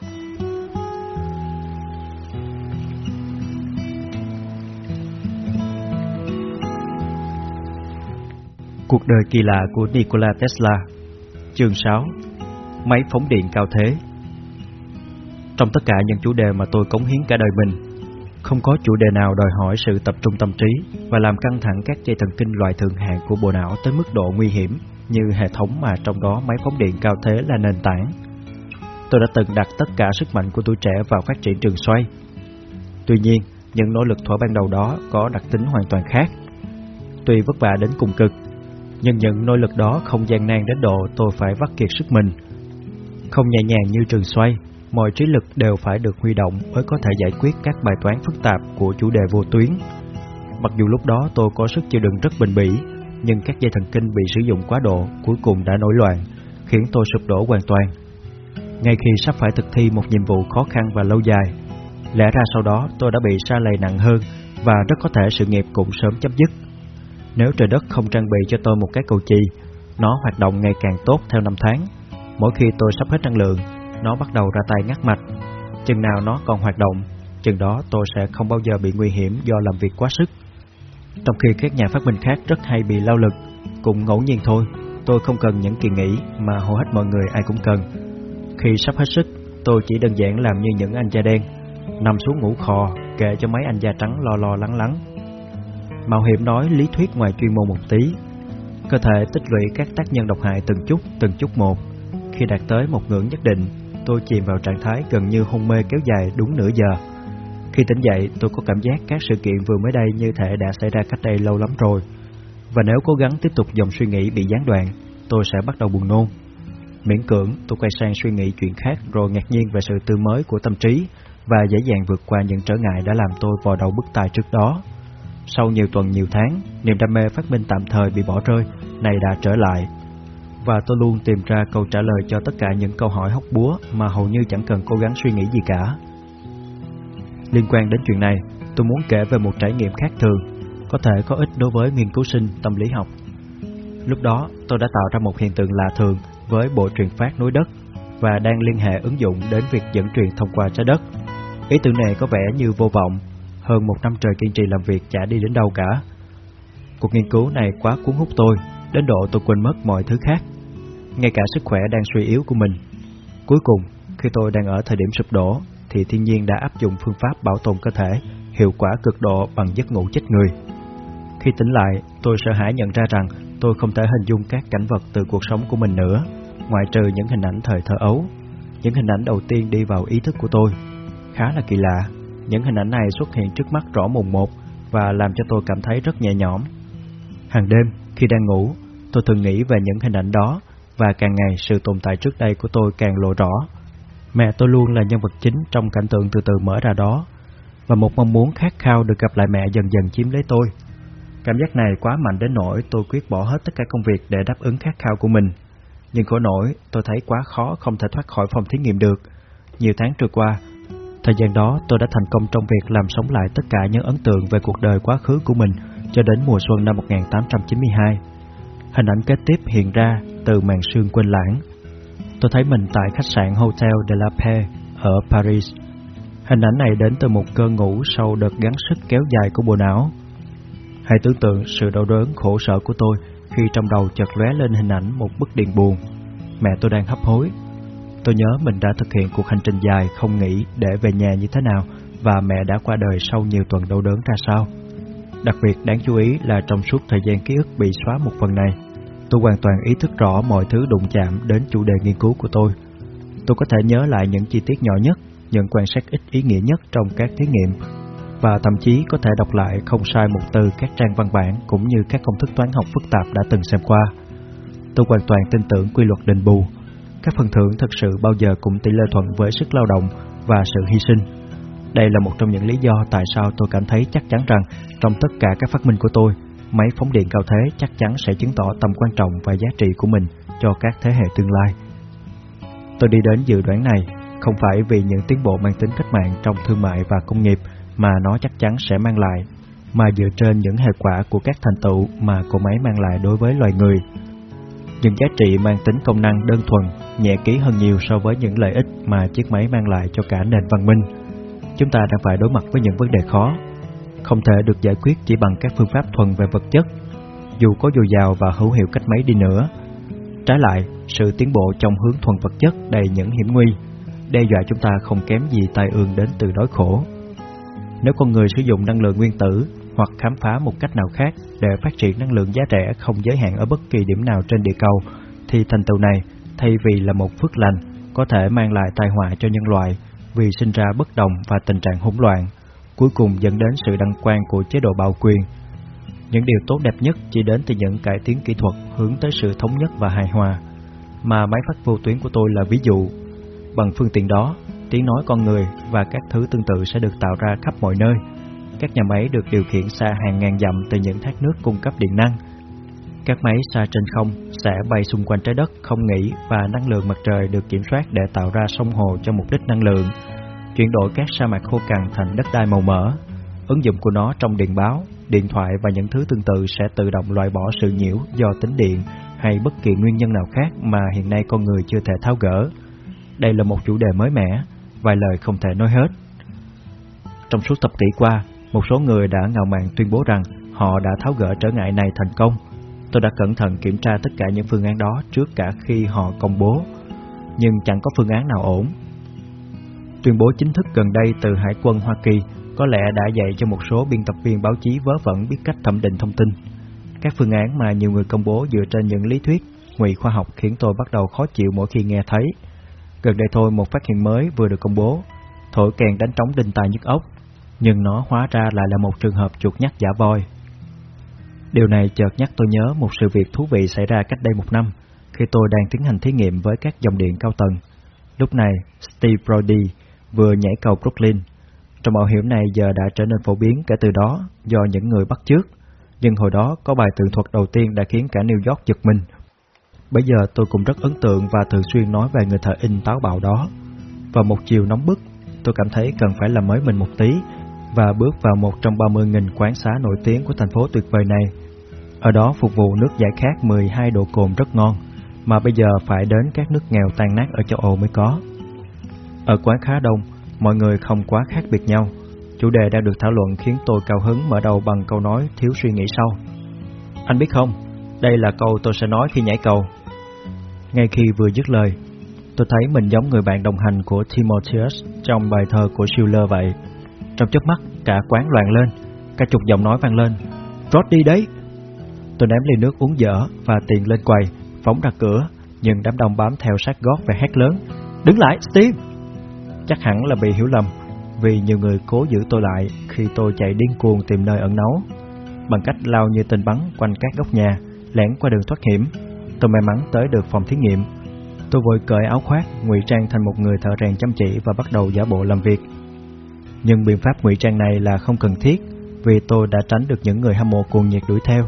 Cuộc đời kỳ lạ của Nikola Tesla. Chương 6 Máy phóng điện cao thế. Trong tất cả những chủ đề mà tôi cống hiến cả đời mình, Không có chủ đề nào đòi hỏi sự tập trung tâm trí Và làm căng thẳng các dây thần kinh loại thượng hạng của bộ não tới mức độ nguy hiểm Như hệ thống mà trong đó máy phóng điện cao thế là nền tảng. Tôi đã từng đặt tất cả sức mạnh của tuổi trẻ vào phát triển trường xoay Tuy nhiên, những nỗ lực thuở ban đầu đó có đặc tính hoàn toàn khác Tuy vất vả đến cùng cực nhưng những nỗ lực đó không gian nan đến độ tôi phải vắt kiệt sức mình. Không nhẹ nhàng như trường xoay, mọi trí lực đều phải được huy động mới có thể giải quyết các bài toán phức tạp của chủ đề vô tuyến. Mặc dù lúc đó tôi có sức chịu đựng rất bình bỉ, nhưng các dây thần kinh bị sử dụng quá độ cuối cùng đã nổi loạn, khiến tôi sụp đổ hoàn toàn. Ngay khi sắp phải thực thi một nhiệm vụ khó khăn và lâu dài, lẽ ra sau đó tôi đã bị sa lầy nặng hơn và rất có thể sự nghiệp cũng sớm chấm dứt. Nếu trời đất không trang bị cho tôi một cái cầu chì, nó hoạt động ngày càng tốt theo năm tháng. Mỗi khi tôi sắp hết năng lượng, nó bắt đầu ra tay ngắt mạch. Chừng nào nó còn hoạt động, chừng đó tôi sẽ không bao giờ bị nguy hiểm do làm việc quá sức. Trong khi các nhà phát minh khác rất hay bị lao lực, cũng ngẫu nhiên thôi, tôi không cần những kỳ nghỉ mà hầu hết mọi người ai cũng cần. Khi sắp hết sức, tôi chỉ đơn giản làm như những anh da đen, nằm xuống ngủ khò, kệ cho mấy anh da trắng lo lo lắng lắng Mạo hiểm nói lý thuyết ngoài chuyên môn một tí. Cơ thể tích lũy các tác nhân độc hại từng chút, từng chút một. Khi đạt tới một ngưỡng nhất định, tôi chìm vào trạng thái gần như hôn mê kéo dài đúng nửa giờ. Khi tỉnh dậy, tôi có cảm giác các sự kiện vừa mới đây như thể đã xảy ra cách đây lâu lắm rồi. Và nếu cố gắng tiếp tục dòng suy nghĩ bị gián đoạn, tôi sẽ bắt đầu buồn nôn. Miễn cưỡng, tôi quay sang suy nghĩ chuyện khác rồi ngạc nhiên về sự tươi mới của tâm trí và dễ dàng vượt qua những trở ngại đã làm tôi vò đầu bức tài trước đó. Sau nhiều tuần nhiều tháng, niềm đam mê phát minh tạm thời bị bỏ rơi, này đã trở lại. Và tôi luôn tìm ra câu trả lời cho tất cả những câu hỏi hóc búa mà hầu như chẳng cần cố gắng suy nghĩ gì cả. Liên quan đến chuyện này, tôi muốn kể về một trải nghiệm khác thường, có thể có ích đối với nghiên cứu sinh tâm lý học. Lúc đó, tôi đã tạo ra một hiện tượng lạ thường với bộ truyền phát núi đất và đang liên hệ ứng dụng đến việc dẫn truyền thông qua trái đất. Ý tưởng này có vẻ như vô vọng hơn một năm trời kiên trì làm việc chả đi đến đâu cả. Cuộc nghiên cứu này quá cuốn hút tôi, đến độ tôi quên mất mọi thứ khác, ngay cả sức khỏe đang suy yếu của mình. Cuối cùng, khi tôi đang ở thời điểm sụp đổ, thì thiên nhiên đã áp dụng phương pháp bảo tồn cơ thể hiệu quả cực độ bằng giấc ngủ chết người. Khi tỉnh lại, tôi sợ hãi nhận ra rằng tôi không thể hình dung các cảnh vật từ cuộc sống của mình nữa, ngoại trừ những hình ảnh thời thơ ấu. Những hình ảnh đầu tiên đi vào ý thức của tôi. Khá là kỳ lạ, những hình ảnh này xuất hiện trước mắt rõ mồn một và làm cho tôi cảm thấy rất nhẹ nhõm. Hàng đêm, khi đang ngủ, tôi thường nghĩ về những hình ảnh đó và càng ngày sự tồn tại trước đây của tôi càng lộ rõ. Mẹ tôi luôn là nhân vật chính trong cảnh tượng từ từ mở ra đó và một mong muốn khát khao được gặp lại mẹ dần dần chiếm lấy tôi. Cảm giác này quá mạnh đến nỗi tôi quyết bỏ hết tất cả công việc để đáp ứng khát khao của mình. Nhưng khổ nổi, tôi thấy quá khó không thể thoát khỏi phòng thí nghiệm được. Nhiều tháng trôi qua, Thời gian đó tôi đã thành công trong việc làm sống lại tất cả những ấn tượng về cuộc đời quá khứ của mình cho đến mùa xuân năm 1892. Hình ảnh kế tiếp hiện ra từ màn sương quên lãng. Tôi thấy mình tại khách sạn Hotel de la Paix ở Paris. Hình ảnh này đến từ một cơn ngủ sau đợt gắng sức kéo dài của bộ não. Hãy tưởng tượng sự đau đớn khổ sở của tôi khi trong đầu chợt lóe lên hình ảnh một bức điện buồn. Mẹ tôi đang hấp hối Tôi nhớ mình đã thực hiện cuộc hành trình dài không nghĩ để về nhà như thế nào và mẹ đã qua đời sau nhiều tuần đau đớn ra sao. Đặc biệt đáng chú ý là trong suốt thời gian ký ức bị xóa một phần này, tôi hoàn toàn ý thức rõ mọi thứ đụng chạm đến chủ đề nghiên cứu của tôi. Tôi có thể nhớ lại những chi tiết nhỏ nhất, những quan sát ít ý nghĩa nhất trong các thí nghiệm và thậm chí có thể đọc lại không sai một từ các trang văn bản cũng như các công thức toán học phức tạp đã từng xem qua. Tôi hoàn toàn tin tưởng quy luật đền bù các phần thưởng thực sự bao giờ cũng tỷ lệ thuận với sức lao động và sự hy sinh. Đây là một trong những lý do tại sao tôi cảm thấy chắc chắn rằng trong tất cả các phát minh của tôi, máy phóng điện cao thế chắc chắn sẽ chứng tỏ tầm quan trọng và giá trị của mình cho các thế hệ tương lai. Tôi đi đến dự đoán này không phải vì những tiến bộ mang tính cách mạng trong thương mại và công nghiệp mà nó chắc chắn sẽ mang lại, mà dựa trên những hệ quả của các thành tựu mà cỗ máy mang lại đối với loài người những giá trị mang tính công năng đơn thuần, nhẹ ký hơn nhiều so với những lợi ích mà chiếc máy mang lại cho cả nền văn minh. Chúng ta đang phải đối mặt với những vấn đề khó, không thể được giải quyết chỉ bằng các phương pháp thuần về vật chất, dù có dồi dào và hữu hiệu cách mấy đi nữa. Trái lại, sự tiến bộ trong hướng thuần vật chất đầy những hiểm nguy, đe dọa chúng ta không kém gì tai ương đến từ đói khổ. Nếu con người sử dụng năng lượng nguyên tử hoặc khám phá một cách nào khác để phát triển năng lượng giá rẻ không giới hạn ở bất kỳ điểm nào trên địa cầu, thì thành tựu này, thay vì là một phước lành, có thể mang lại tai họa cho nhân loại vì sinh ra bất đồng và tình trạng hỗn loạn, cuối cùng dẫn đến sự đăng quang của chế độ bạo quyền. Những điều tốt đẹp nhất chỉ đến từ những cải tiến kỹ thuật hướng tới sự thống nhất và hài hòa, mà máy phát vô tuyến của tôi là ví dụ. Bằng phương tiện đó, tiếng nói con người và các thứ tương tự sẽ được tạo ra khắp mọi nơi. Các nhà máy được điều khiển xa hàng ngàn dặm từ những thác nước cung cấp điện năng. Các máy xa trên không sẽ bay xung quanh trái đất không nghỉ và năng lượng mặt trời được kiểm soát để tạo ra sông hồ cho mục đích năng lượng, chuyển đổi các sa mạc khô cằn thành đất đai màu mỡ. Ứng dụng của nó trong điện báo, điện thoại và những thứ tương tự sẽ tự động loại bỏ sự nhiễu do tính điện hay bất kỳ nguyên nhân nào khác mà hiện nay con người chưa thể tháo gỡ. Đây là một chủ đề mới mẻ, vài lời không thể nói hết. Trong suốt thập kỷ qua, một số người đã ngạo mạn tuyên bố rằng họ đã tháo gỡ trở ngại này thành công. Tôi đã cẩn thận kiểm tra tất cả những phương án đó trước cả khi họ công bố, nhưng chẳng có phương án nào ổn. Tuyên bố chính thức gần đây từ Hải quân Hoa Kỳ có lẽ đã dạy cho một số biên tập viên báo chí vớ vẩn biết cách thẩm định thông tin. Các phương án mà nhiều người công bố dựa trên những lý thuyết, ngụy khoa học khiến tôi bắt đầu khó chịu mỗi khi nghe thấy. Gần đây thôi một phát hiện mới vừa được công bố, thổi kèn đánh trống đinh tai nhức ốc, nhưng nó hóa ra lại là một trường hợp chuột nhắt giả voi. Điều này chợt nhắc tôi nhớ một sự việc thú vị xảy ra cách đây một năm, khi tôi đang tiến hành thí nghiệm với các dòng điện cao tầng. Lúc này, Steve Brody vừa nhảy cầu Brooklyn. Trong mạo hiểm này giờ đã trở nên phổ biến kể từ đó do những người bắt trước, nhưng hồi đó có bài tường thuật đầu tiên đã khiến cả New York giật mình. Bây giờ tôi cũng rất ấn tượng và thường xuyên nói về người thợ in táo bạo đó. Vào một chiều nóng bức, tôi cảm thấy cần phải làm mới mình một tí và bước vào một trong 30.000 quán xá nổi tiếng của thành phố tuyệt vời này. Ở đó phục vụ nước giải khát 12 độ cồn rất ngon, mà bây giờ phải đến các nước nghèo tan nát ở châu Âu mới có. Ở quán khá đông, mọi người không quá khác biệt nhau. Chủ đề đang được thảo luận khiến tôi cao hứng mở đầu bằng câu nói thiếu suy nghĩ sau. Anh biết không, đây là câu tôi sẽ nói khi nhảy cầu. Ngay khi vừa dứt lời, tôi thấy mình giống người bạn đồng hành của Timotheus trong bài thơ của Schiller vậy. Trong chớp mắt, cả quán loạn lên, cả chục giọng nói vang lên. Rót đi đấy! Tôi ném ly nước uống dở và tiền lên quầy, phóng ra cửa, nhưng đám đông bám theo sát gót và hét lớn. Đứng lại, Steve! Chắc hẳn là bị hiểu lầm, vì nhiều người cố giữ tôi lại khi tôi chạy điên cuồng tìm nơi ẩn náu. Bằng cách lao như tên bắn quanh các góc nhà, lẻn qua đường thoát hiểm, tôi may mắn tới được phòng thí nghiệm. Tôi vội cởi áo khoác, ngụy trang thành một người thợ rèn chăm chỉ và bắt đầu giả bộ làm việc. Nhưng biện pháp ngụy trang này là không cần thiết, vì tôi đã tránh được những người hâm mộ cuồng nhiệt đuổi theo.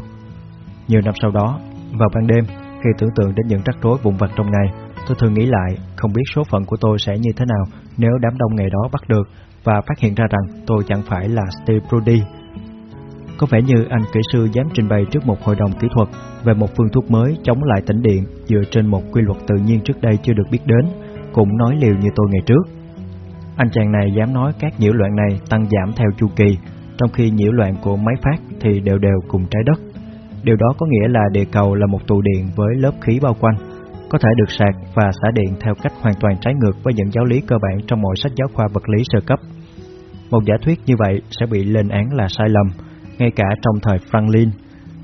Nhiều năm sau đó, vào ban đêm, khi tưởng tượng đến những rắc rối vụn vặt trong ngày, tôi thường nghĩ lại, không biết số phận của tôi sẽ như thế nào nếu đám đông ngày đó bắt được và phát hiện ra rằng tôi chẳng phải là Steve Brody. Có vẻ như anh kỹ sư dám trình bày trước một hội đồng kỹ thuật về một phương thuốc mới chống lại tĩnh điện dựa trên một quy luật tự nhiên trước đây chưa được biết đến, cũng nói liều như tôi ngày trước. Anh chàng này dám nói các nhiễu loạn này tăng giảm theo chu kỳ, trong khi nhiễu loạn của máy phát thì đều đều cùng trái đất. Điều đó có nghĩa là địa cầu là một tụ điện với lớp khí bao quanh, có thể được sạc và xả điện theo cách hoàn toàn trái ngược với những giáo lý cơ bản trong mọi sách giáo khoa vật lý sơ cấp. Một giả thuyết như vậy sẽ bị lên án là sai lầm, ngay cả trong thời Franklin,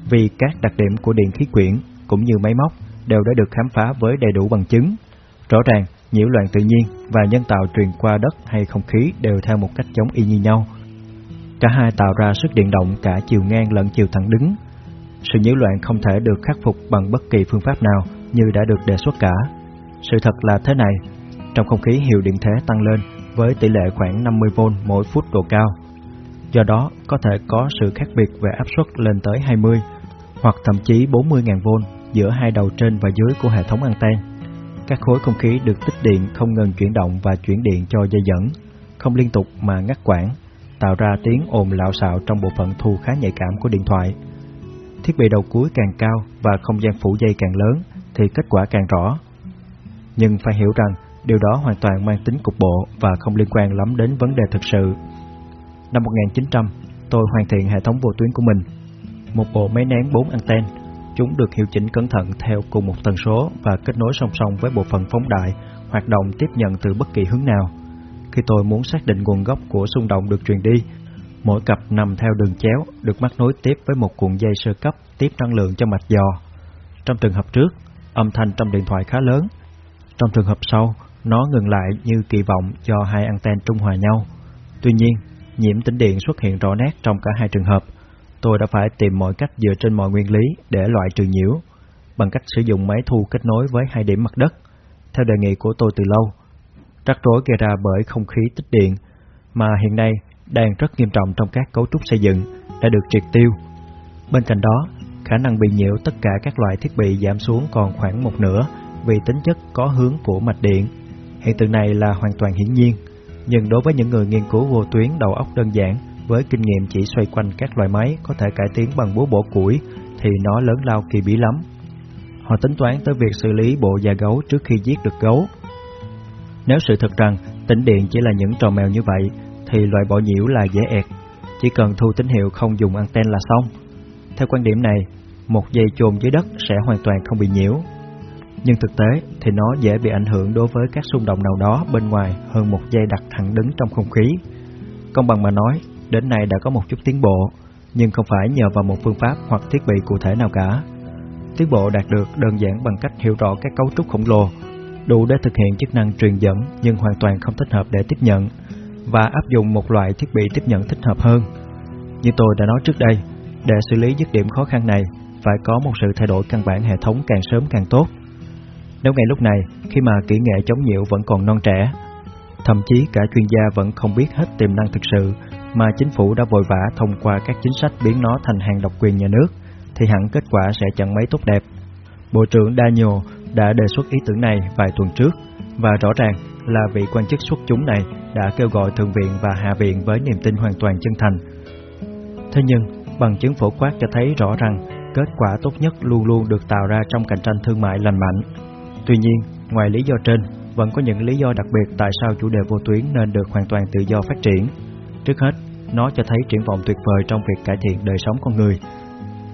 vì các đặc điểm của điện khí quyển cũng như máy móc đều đã được khám phá với đầy đủ bằng chứng. Rõ ràng, nhiễu loạn tự nhiên và nhân tạo truyền qua đất hay không khí đều theo một cách giống y như nhau. Cả hai tạo ra sức điện động cả chiều ngang lẫn chiều thẳng đứng. Sự nhiễu loạn không thể được khắc phục bằng bất kỳ phương pháp nào như đã được đề xuất cả. Sự thật là thế này, trong không khí hiệu điện thế tăng lên với tỷ lệ khoảng 50V mỗi phút độ cao. Do đó, có thể có sự khác biệt về áp suất lên tới 20 hoặc thậm chí 40.000V giữa hai đầu trên và dưới của hệ thống anten. Các khối không khí được tích điện không ngừng chuyển động và chuyển điện cho dây dẫn, không liên tục mà ngắt quãng, tạo ra tiếng ồn lạo xạo trong bộ phận thu khá nhạy cảm của điện thoại. Thiết bị đầu cuối càng cao và không gian phủ dây càng lớn, thì kết quả càng rõ. Nhưng phải hiểu rằng điều đó hoàn toàn mang tính cục bộ và không liên quan lắm đến vấn đề thực sự. Năm 1900, tôi hoàn thiện hệ thống vô tuyến của mình. Một bộ máy nén 4 anten, chúng được hiệu chỉnh cẩn thận theo cùng một tần số và kết nối song song với bộ phận phóng đại hoạt động tiếp nhận từ bất kỳ hướng nào. Khi tôi muốn xác định nguồn gốc của xung động được truyền đi, mỗi cặp nằm theo đường chéo được mắc nối tiếp với một cuộn dây sơ cấp tiếp năng lượng cho mạch dò. Trong trường hợp trước, âm thanh trong điện thoại khá lớn. Trong trường hợp sau, nó ngừng lại như kỳ vọng do hai anten trung hòa nhau. Tuy nhiên, nhiễm tĩnh điện xuất hiện rõ nét trong cả hai trường hợp. Tôi đã phải tìm mọi cách dựa trên mọi nguyên lý để loại trừ nhiễu, bằng cách sử dụng máy thu kết nối với hai điểm mặt đất. Theo đề nghị của tôi từ lâu, rắc rối gây ra bởi không khí tích điện, mà hiện nay đang rất nghiêm trọng trong các cấu trúc xây dựng, đã được triệt tiêu. Bên cạnh đó, khả năng bị nhiễu tất cả các loại thiết bị giảm xuống còn khoảng một nửa vì tính chất có hướng của mạch điện. Hiện tượng này là hoàn toàn hiển nhiên, nhưng đối với những người nghiên cứu vô tuyến đầu óc đơn giản với kinh nghiệm chỉ xoay quanh các loại máy có thể cải tiến bằng búa bổ củi thì nó lớn lao kỳ bí lắm. Họ tính toán tới việc xử lý bộ da gấu trước khi giết được gấu. Nếu sự thật rằng tĩnh điện chỉ là những trò mèo như vậy thì loại bỏ nhiễu là dễ ẹt, chỉ cần thu tín hiệu không dùng anten là xong. Theo quan điểm này, một dây chôn dưới đất sẽ hoàn toàn không bị nhiễu. Nhưng thực tế thì nó dễ bị ảnh hưởng đối với các xung động nào đó bên ngoài hơn một dây đặt thẳng đứng trong không khí. Công bằng mà nói, đến nay đã có một chút tiến bộ, nhưng không phải nhờ vào một phương pháp hoặc thiết bị cụ thể nào cả. Tiến bộ đạt được đơn giản bằng cách hiểu rõ các cấu trúc khổng lồ, đủ để thực hiện chức năng truyền dẫn nhưng hoàn toàn không thích hợp để tiếp nhận, và áp dụng một loại thiết bị tiếp nhận thích hợp hơn. Như tôi đã nói trước đây, để xử lý dứt điểm khó khăn này, phải có một sự thay đổi căn bản hệ thống càng sớm càng tốt. Nếu ngay lúc này, khi mà kỹ nghệ chống nhiễu vẫn còn non trẻ, thậm chí cả chuyên gia vẫn không biết hết tiềm năng thực sự mà chính phủ đã vội vã thông qua các chính sách biến nó thành hàng độc quyền nhà nước, thì hẳn kết quả sẽ chẳng mấy tốt đẹp. Bộ trưởng Daniel đã đề xuất ý tưởng này vài tuần trước, và rõ ràng là vị quan chức xuất chúng này đã kêu gọi Thượng viện và Hạ viện với niềm tin hoàn toàn chân thành. Thế nhưng, bằng chứng phổ quát cho thấy rõ rằng kết quả tốt nhất luôn luôn được tạo ra trong cạnh tranh thương mại lành mạnh. Tuy nhiên, ngoài lý do trên, vẫn có những lý do đặc biệt tại sao chủ đề vô tuyến nên được hoàn toàn tự do phát triển. Trước hết, nó cho thấy triển vọng tuyệt vời trong việc cải thiện đời sống con người,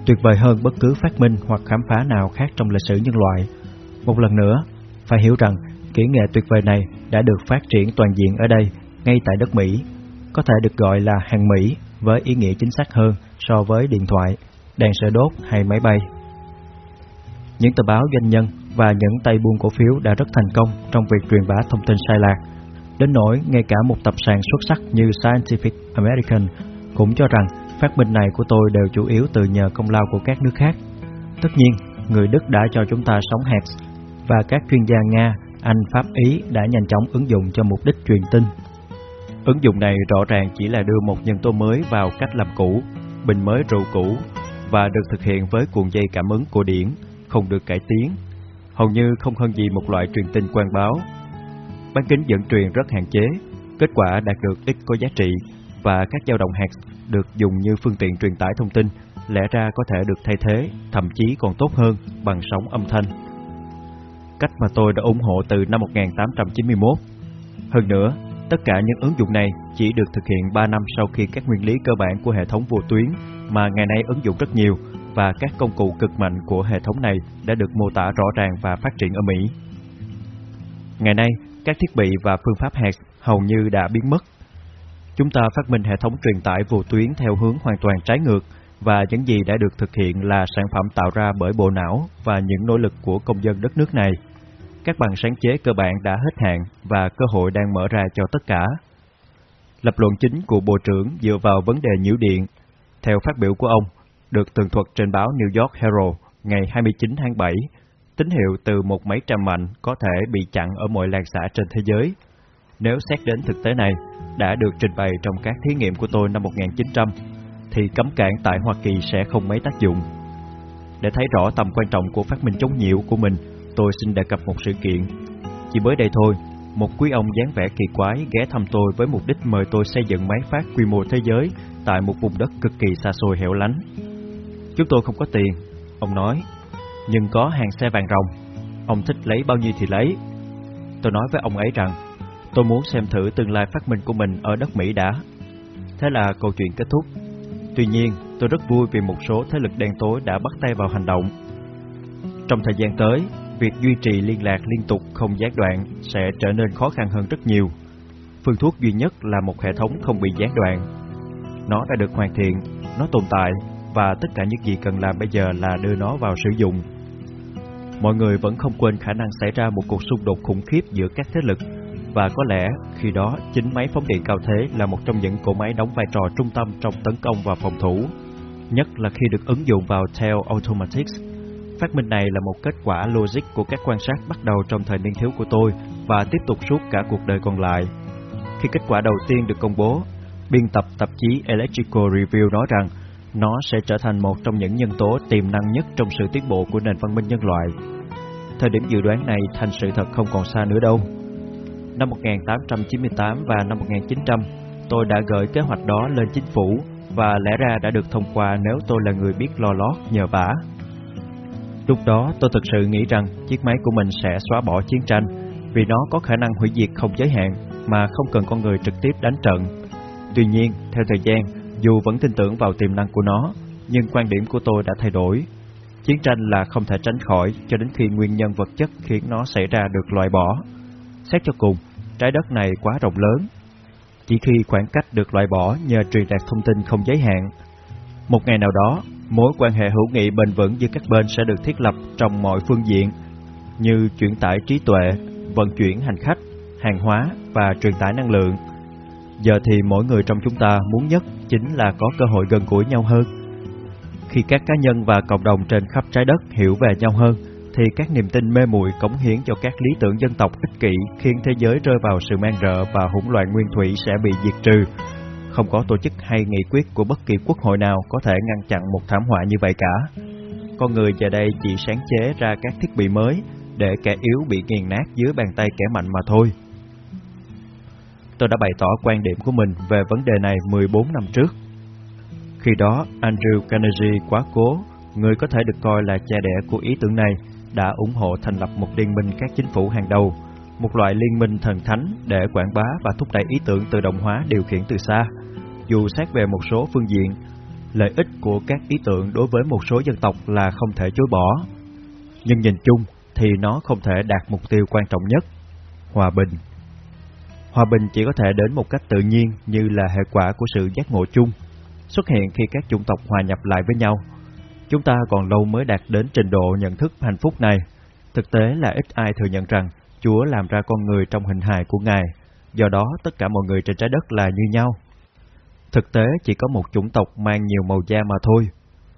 tuyệt vời hơn bất cứ phát minh hoặc khám phá nào khác trong lịch sử nhân loại. Một lần nữa, phải hiểu rằng kỹ nghệ tuyệt vời này đã được phát triển toàn diện ở đây, ngay tại đất Mỹ, có thể được gọi là hàng Mỹ với ý nghĩa chính xác hơn so với điện thoại, đèn sợi đốt hay máy bay. Những tờ báo doanh nhân và những tay buôn cổ phiếu đã rất thành công trong việc truyền bá thông tin sai lạc, đến nỗi ngay cả một tập sàn xuất sắc như Scientific American cũng cho rằng phát minh này của tôi đều chủ yếu từ nhờ công lao của các nước khác. Tất nhiên, người Đức đã cho chúng ta sóng hạt và các chuyên gia Nga, Anh, Pháp, Ý đã nhanh chóng ứng dụng cho mục đích truyền tin. Ứng dụng này rõ ràng chỉ là đưa một nhân tố mới vào cách làm cũ, bình mới rượu cũ và được thực hiện với cuộn dây cảm ứng cổ điển, không được cải tiến, hầu như không hơn gì một loại truyền tin quan báo. Bán kính dẫn truyền rất hạn chế, kết quả đạt được ít có giá trị và các dao động hạt được dùng như phương tiện truyền tải thông tin lẽ ra có thể được thay thế, thậm chí còn tốt hơn bằng sóng âm thanh. Cách mà tôi đã ủng hộ từ năm 1891. Hơn nữa, tất cả những ứng dụng này chỉ được thực hiện 3 năm sau khi các nguyên lý cơ bản của hệ thống vô tuyến mà ngày nay ứng dụng rất nhiều và các công cụ cực mạnh của hệ thống này đã được mô tả rõ ràng và phát triển ở Mỹ. Ngày nay, các thiết bị và phương pháp hạt hầu như đã biến mất. Chúng ta phát minh hệ thống truyền tải vô tuyến theo hướng hoàn toàn trái ngược và những gì đã được thực hiện là sản phẩm tạo ra bởi bộ não và những nỗ lực của công dân đất nước này. Các bằng sáng chế cơ bản đã hết hạn và cơ hội đang mở ra cho tất cả. Lập luận chính của Bộ trưởng dựa vào vấn đề nhiễu điện. Theo phát biểu của ông, được tường thuật trên báo New York Herald ngày 29 tháng 7, tín hiệu từ một máy trăm mạnh có thể bị chặn ở mọi làng xã trên thế giới. Nếu xét đến thực tế này, đã được trình bày trong các thí nghiệm của tôi năm 1900, thì cấm cản tại Hoa Kỳ sẽ không mấy tác dụng. Để thấy rõ tầm quan trọng của phát minh chống nhiễu của mình, tôi xin đề cập một sự kiện. Chỉ mới đây thôi, một quý ông dáng vẻ kỳ quái ghé thăm tôi với mục đích mời tôi xây dựng máy phát quy mô thế giới tại một vùng đất cực kỳ xa xôi hẻo lánh. Chúng tôi không có tiền, ông nói, nhưng có hàng xe vàng rồng. ông thích lấy bao nhiêu thì lấy. Tôi nói với ông ấy rằng, tôi muốn xem thử tương lai phát minh của mình ở đất Mỹ đã. Thế là câu chuyện kết thúc. Tuy nhiên, tôi rất vui vì một số thế lực đen tối đã bắt tay vào hành động. Trong thời gian tới, việc duy trì liên lạc liên tục không gián đoạn sẽ trở nên khó khăn hơn rất nhiều. Phương thuốc duy nhất là một hệ thống không bị gián đoạn. Nó đã được hoàn thiện, nó tồn tại và tất cả những gì cần làm bây giờ là đưa nó vào sử dụng. Mọi người vẫn không quên khả năng xảy ra một cuộc xung đột khủng khiếp giữa các thế lực và có lẽ khi đó chính máy phóng điện cao thế là một trong những cỗ máy đóng vai trò trung tâm trong tấn công và phòng thủ, nhất là khi được ứng dụng vào Tail Automatics. Phát minh này là một kết quả logic của các quan sát bắt đầu trong thời niên thiếu của tôi và tiếp tục suốt cả cuộc đời còn lại. Khi kết quả đầu tiên được công bố, biên tập tạp chí Electrical Review nói rằng nó sẽ trở thành một trong những nhân tố tiềm năng nhất trong sự tiến bộ của nền văn minh nhân loại. Thời điểm dự đoán này thành sự thật không còn xa nữa đâu. Năm 1898 và năm 1900, tôi đã gửi kế hoạch đó lên chính phủ và lẽ ra đã được thông qua nếu tôi là người biết lo lót nhờ vả. Lúc đó tôi thực sự nghĩ rằng chiếc máy của mình sẽ xóa bỏ chiến tranh vì nó có khả năng hủy diệt không giới hạn mà không cần con người trực tiếp đánh trận. Tuy nhiên, theo thời gian, dù vẫn tin tưởng vào tiềm năng của nó, nhưng quan điểm của tôi đã thay đổi. Chiến tranh là không thể tránh khỏi cho đến khi nguyên nhân vật chất khiến nó xảy ra được loại bỏ. Xét cho cùng, trái đất này quá rộng lớn. Chỉ khi khoảng cách được loại bỏ nhờ truyền đạt thông tin không giới hạn, một ngày nào đó, mối quan hệ hữu nghị bền vững giữa các bên sẽ được thiết lập trong mọi phương diện, như chuyển tải trí tuệ, vận chuyển hành khách, hàng hóa và truyền tải năng lượng. Giờ thì mỗi người trong chúng ta muốn nhất chính là có cơ hội gần gũi nhau hơn. Khi các cá nhân và cộng đồng trên khắp trái đất hiểu về nhau hơn, thì các niềm tin mê muội cống hiến cho các lý tưởng dân tộc ích kỷ khiến thế giới rơi vào sự man rợ và hỗn loạn nguyên thủy sẽ bị diệt trừ. Không có tổ chức hay nghị quyết của bất kỳ quốc hội nào có thể ngăn chặn một thảm họa như vậy cả. Con người giờ đây chỉ sáng chế ra các thiết bị mới để kẻ yếu bị nghiền nát dưới bàn tay kẻ mạnh mà thôi. Tôi đã bày tỏ quan điểm của mình về vấn đề này 14 năm trước. Khi đó, Andrew Carnegie quá cố, người có thể được coi là cha đẻ của ý tưởng này, đã ủng hộ thành lập một liên minh các chính phủ hàng đầu, một loại liên minh thần thánh để quảng bá và thúc đẩy ý tưởng tự động hóa điều khiển từ xa. Dù xét về một số phương diện, lợi ích của các ý tưởng đối với một số dân tộc là không thể chối bỏ. Nhưng nhìn chung thì nó không thể đạt mục tiêu quan trọng nhất, hòa bình. Hòa bình chỉ có thể đến một cách tự nhiên như là hệ quả của sự giác ngộ chung, xuất hiện khi các chủng tộc hòa nhập lại với nhau Chúng ta còn lâu mới đạt đến trình độ nhận thức hạnh phúc này. Thực tế là ít ai thừa nhận rằng Chúa làm ra con người trong hình hài của Ngài, do đó tất cả mọi người trên trái đất là như nhau. Thực tế chỉ có một chủng tộc mang nhiều màu da mà thôi.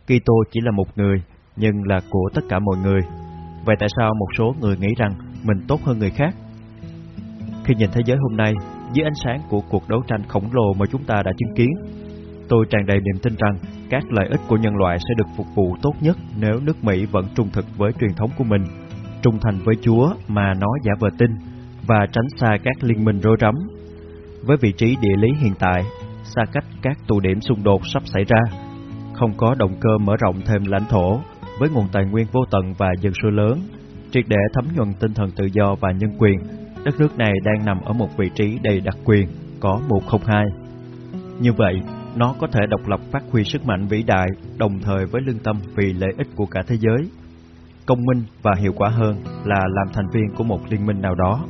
Kitô chỉ là một người, nhưng là của tất cả mọi người. Vậy tại sao một số người nghĩ rằng mình tốt hơn người khác? Khi nhìn thế giới hôm nay, dưới ánh sáng của cuộc đấu tranh khổng lồ mà chúng ta đã chứng kiến, tôi tràn đầy niềm tin rằng các lợi ích của nhân loại sẽ được phục vụ tốt nhất nếu nước Mỹ vẫn trung thực với truyền thống của mình, trung thành với Chúa mà nó giả vờ tin và tránh xa các liên minh rối rắm. Với vị trí địa lý hiện tại, xa cách các tụ điểm xung đột sắp xảy ra, không có động cơ mở rộng thêm lãnh thổ với nguồn tài nguyên vô tận và dân số lớn, triệt để thấm nhuần tinh thần tự do và nhân quyền, đất nước này đang nằm ở một vị trí đầy đặc quyền, có 102. Như vậy, nó có thể độc lập phát huy sức mạnh vĩ đại đồng thời với lương tâm vì lợi ích của cả thế giới. Công minh và hiệu quả hơn là làm thành viên của một liên minh nào đó.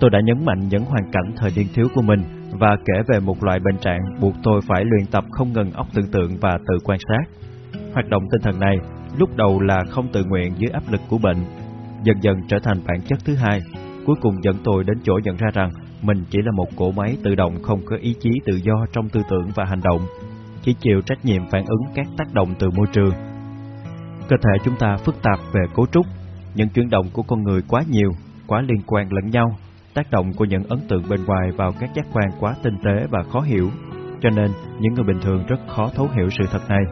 Tôi đã nhấn mạnh những hoàn cảnh thời niên thiếu của mình và kể về một loại bệnh trạng buộc tôi phải luyện tập không ngừng óc tưởng tượng và tự quan sát. Hoạt động tinh thần này lúc đầu là không tự nguyện dưới áp lực của bệnh, dần dần trở thành bản chất thứ hai, cuối cùng dẫn tôi đến chỗ nhận ra rằng mình chỉ là một cỗ máy tự động không có ý chí tự do trong tư tưởng và hành động, chỉ chịu trách nhiệm phản ứng các tác động từ môi trường. Cơ thể chúng ta phức tạp về cấu trúc, những chuyển động của con người quá nhiều, quá liên quan lẫn nhau, tác động của những ấn tượng bên ngoài vào các giác quan quá tinh tế và khó hiểu, cho nên những người bình thường rất khó thấu hiểu sự thật này.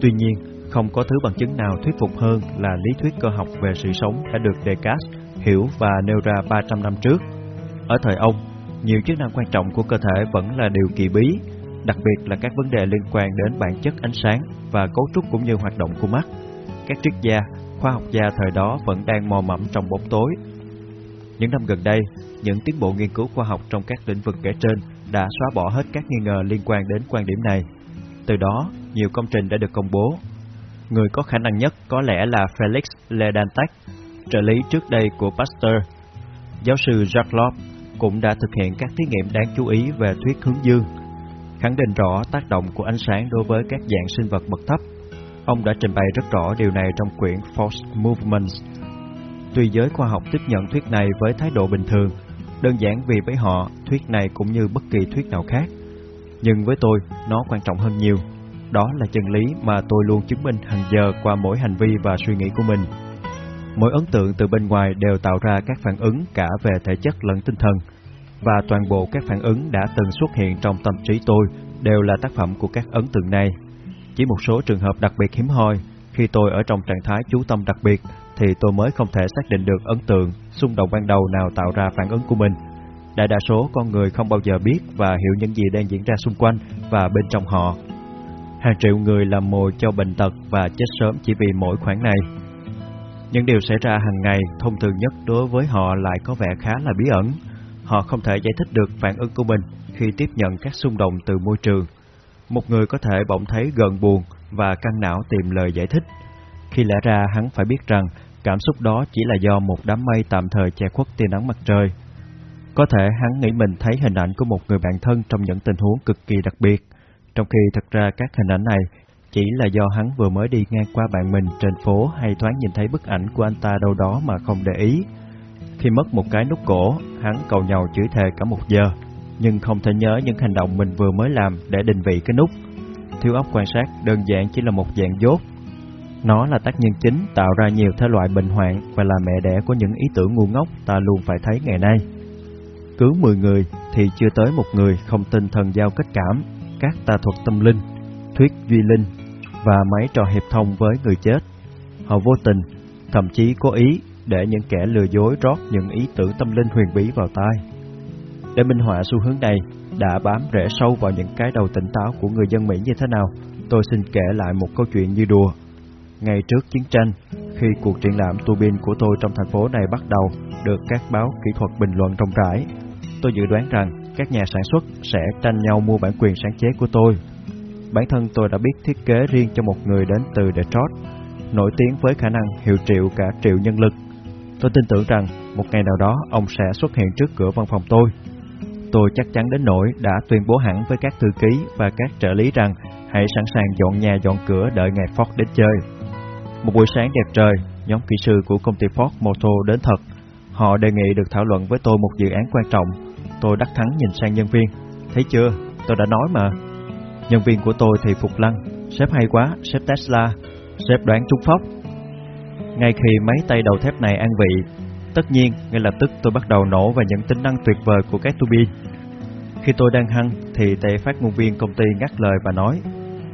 Tuy nhiên, không có thứ bằng chứng nào thuyết phục hơn là lý thuyết cơ học về sự sống đã được Descartes hiểu và nêu ra 300 năm trước ở thời ông, nhiều chức năng quan trọng của cơ thể vẫn là điều kỳ bí, đặc biệt là các vấn đề liên quan đến bản chất ánh sáng và cấu trúc cũng như hoạt động của mắt. Các triết gia, khoa học gia thời đó vẫn đang mò mẫm trong bóng tối. Những năm gần đây, những tiến bộ nghiên cứu khoa học trong các lĩnh vực kể trên đã xóa bỏ hết các nghi ngờ liên quan đến quan điểm này. Từ đó, nhiều công trình đã được công bố. Người có khả năng nhất có lẽ là Felix Ledantec, trợ lý trước đây của Pasteur. Giáo sư Jacques Lop cũng đã thực hiện các thí nghiệm đáng chú ý về thuyết hướng dương, khẳng định rõ tác động của ánh sáng đối với các dạng sinh vật bậc thấp. Ông đã trình bày rất rõ điều này trong quyển Force Movements. Tuy giới khoa học tiếp nhận thuyết này với thái độ bình thường, đơn giản vì với họ, thuyết này cũng như bất kỳ thuyết nào khác. Nhưng với tôi, nó quan trọng hơn nhiều. Đó là chân lý mà tôi luôn chứng minh hàng giờ qua mỗi hành vi và suy nghĩ của mình. Mỗi ấn tượng từ bên ngoài đều tạo ra các phản ứng cả về thể chất lẫn tinh thần, và toàn bộ các phản ứng đã từng xuất hiện trong tâm trí tôi đều là tác phẩm của các ấn tượng này. Chỉ một số trường hợp đặc biệt hiếm hoi, khi tôi ở trong trạng thái chú tâm đặc biệt, thì tôi mới không thể xác định được ấn tượng, xung động ban đầu nào tạo ra phản ứng của mình. Đại đa số con người không bao giờ biết và hiểu những gì đang diễn ra xung quanh và bên trong họ. Hàng triệu người làm mồi cho bệnh tật và chết sớm chỉ vì mỗi khoản này. Những điều xảy ra hàng ngày thông thường nhất đối với họ lại có vẻ khá là bí ẩn. Họ không thể giải thích được phản ứng của mình khi tiếp nhận các xung động từ môi trường. Một người có thể bỗng thấy gần buồn và căng não tìm lời giải thích, khi lẽ ra hắn phải biết rằng cảm xúc đó chỉ là do một đám mây tạm thời che khuất tia nắng mặt trời. Có thể hắn nghĩ mình thấy hình ảnh của một người bạn thân trong những tình huống cực kỳ đặc biệt, trong khi thật ra các hình ảnh này chỉ là do hắn vừa mới đi ngang qua bạn mình trên phố hay thoáng nhìn thấy bức ảnh của anh ta đâu đó mà không để ý. Khi mất một cái nút cổ, hắn cầu nhau chửi thề cả một giờ, nhưng không thể nhớ những hành động mình vừa mới làm để định vị cái nút. Thiếu óc quan sát đơn giản chỉ là một dạng dốt. Nó là tác nhân chính tạo ra nhiều thể loại bệnh hoạn và là mẹ đẻ của những ý tưởng ngu ngốc ta luôn phải thấy ngày nay. cứ 10 người thì chưa tới một người không tin thần giao kết cảm, các tà thuật tâm linh, thuyết duy linh và mấy trò hiệp thông với người chết. Họ vô tình, thậm chí cố ý để những kẻ lừa dối rót những ý tưởng tâm linh huyền bí vào tai. Để minh họa xu hướng này đã bám rễ sâu vào những cái đầu tỉnh táo của người dân Mỹ như thế nào, tôi xin kể lại một câu chuyện như đùa. Ngày trước chiến tranh, khi cuộc triển lãm tua bin của tôi trong thành phố này bắt đầu được các báo kỹ thuật bình luận rộng rãi, tôi dự đoán rằng các nhà sản xuất sẽ tranh nhau mua bản quyền sáng chế của tôi. Bản thân tôi đã biết thiết kế riêng cho một người đến từ Detroit, nổi tiếng với khả năng hiệu triệu cả triệu nhân lực. Tôi tin tưởng rằng một ngày nào đó ông sẽ xuất hiện trước cửa văn phòng tôi. Tôi chắc chắn đến nỗi đã tuyên bố hẳn với các thư ký và các trợ lý rằng hãy sẵn sàng dọn nhà dọn cửa đợi ngày Ford đến chơi. Một buổi sáng đẹp trời, nhóm kỹ sư của công ty Ford Motor đến thật. Họ đề nghị được thảo luận với tôi một dự án quan trọng. Tôi đắc thắng nhìn sang nhân viên. Thấy chưa, tôi đã nói mà. Nhân viên của tôi thì phục lăng. Sếp hay quá, sếp Tesla. Sếp đoán trúng phóc. Ngay khi mấy tay đầu thép này an vị, tất nhiên, ngay lập tức tôi bắt đầu nổ về những tính năng tuyệt vời của cái tubi. Khi tôi đang hăng, thì tệ phát ngôn viên công ty ngắt lời và nói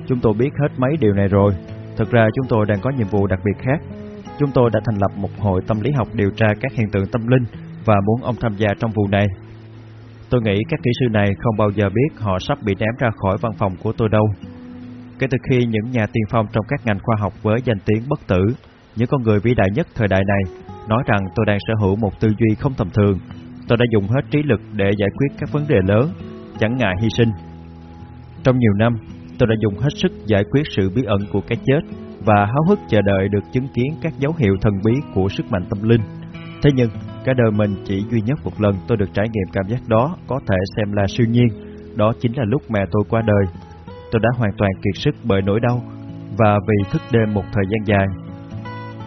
Chúng tôi biết hết mấy điều này rồi, Thực ra chúng tôi đang có nhiệm vụ đặc biệt khác. Chúng tôi đã thành lập một hội tâm lý học điều tra các hiện tượng tâm linh và muốn ông tham gia trong vụ này. Tôi nghĩ các kỹ sư này không bao giờ biết họ sắp bị ném ra khỏi văn phòng của tôi đâu. Kể từ khi những nhà tiên phong trong các ngành khoa học với danh tiếng bất tử, những con người vĩ đại nhất thời đại này, nói rằng tôi đang sở hữu một tư duy không tầm thường, tôi đã dùng hết trí lực để giải quyết các vấn đề lớn, chẳng ngại hy sinh. Trong nhiều năm, tôi đã dùng hết sức giải quyết sự bí ẩn của cái chết và háo hức chờ đợi được chứng kiến các dấu hiệu thần bí của sức mạnh tâm linh. Thế nhưng, cả đời mình chỉ duy nhất một lần tôi được trải nghiệm cảm giác đó có thể xem là siêu nhiên, đó chính là lúc mẹ tôi qua đời. Tôi đã hoàn toàn kiệt sức bởi nỗi đau và vì thức đêm một thời gian dài.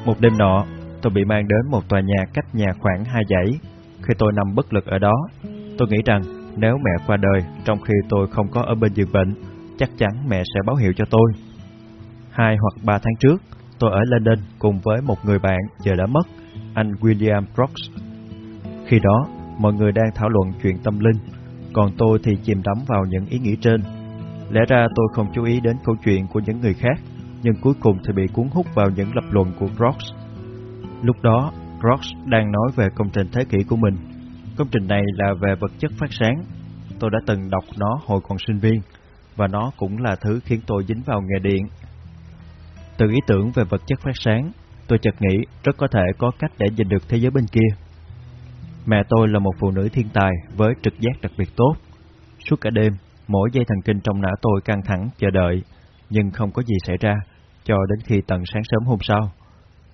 Một đêm nọ, tôi bị mang đến một tòa nhà cách nhà khoảng hai dãy. Khi tôi nằm bất lực ở đó, tôi nghĩ rằng nếu mẹ qua đời trong khi tôi không có ở bên giường bệnh, chắc chắn mẹ sẽ báo hiệu cho tôi. Hai hoặc ba tháng trước, tôi ở London cùng với một người bạn giờ đã mất, anh William Brooks. Khi đó, mọi người đang thảo luận chuyện tâm linh, còn tôi thì chìm đắm vào những ý nghĩ trên. Lẽ ra tôi không chú ý đến câu chuyện của những người khác, nhưng cuối cùng thì bị cuốn hút vào những lập luận của Brooks. Lúc đó, Brooks đang nói về công trình thế kỷ của mình. Công trình này là về vật chất phát sáng. Tôi đã từng đọc nó hồi còn sinh viên và nó cũng là thứ khiến tôi dính vào nghề điện. Từ ý tưởng về vật chất phát sáng, Tôi chợt nghĩ rất có thể có cách để nhìn được thế giới bên kia. Mẹ tôi là một phụ nữ thiên tài với trực giác đặc biệt tốt. Suốt cả đêm, mỗi dây thần kinh trong não tôi căng thẳng chờ đợi, nhưng không có gì xảy ra, cho đến khi tận sáng sớm hôm sau.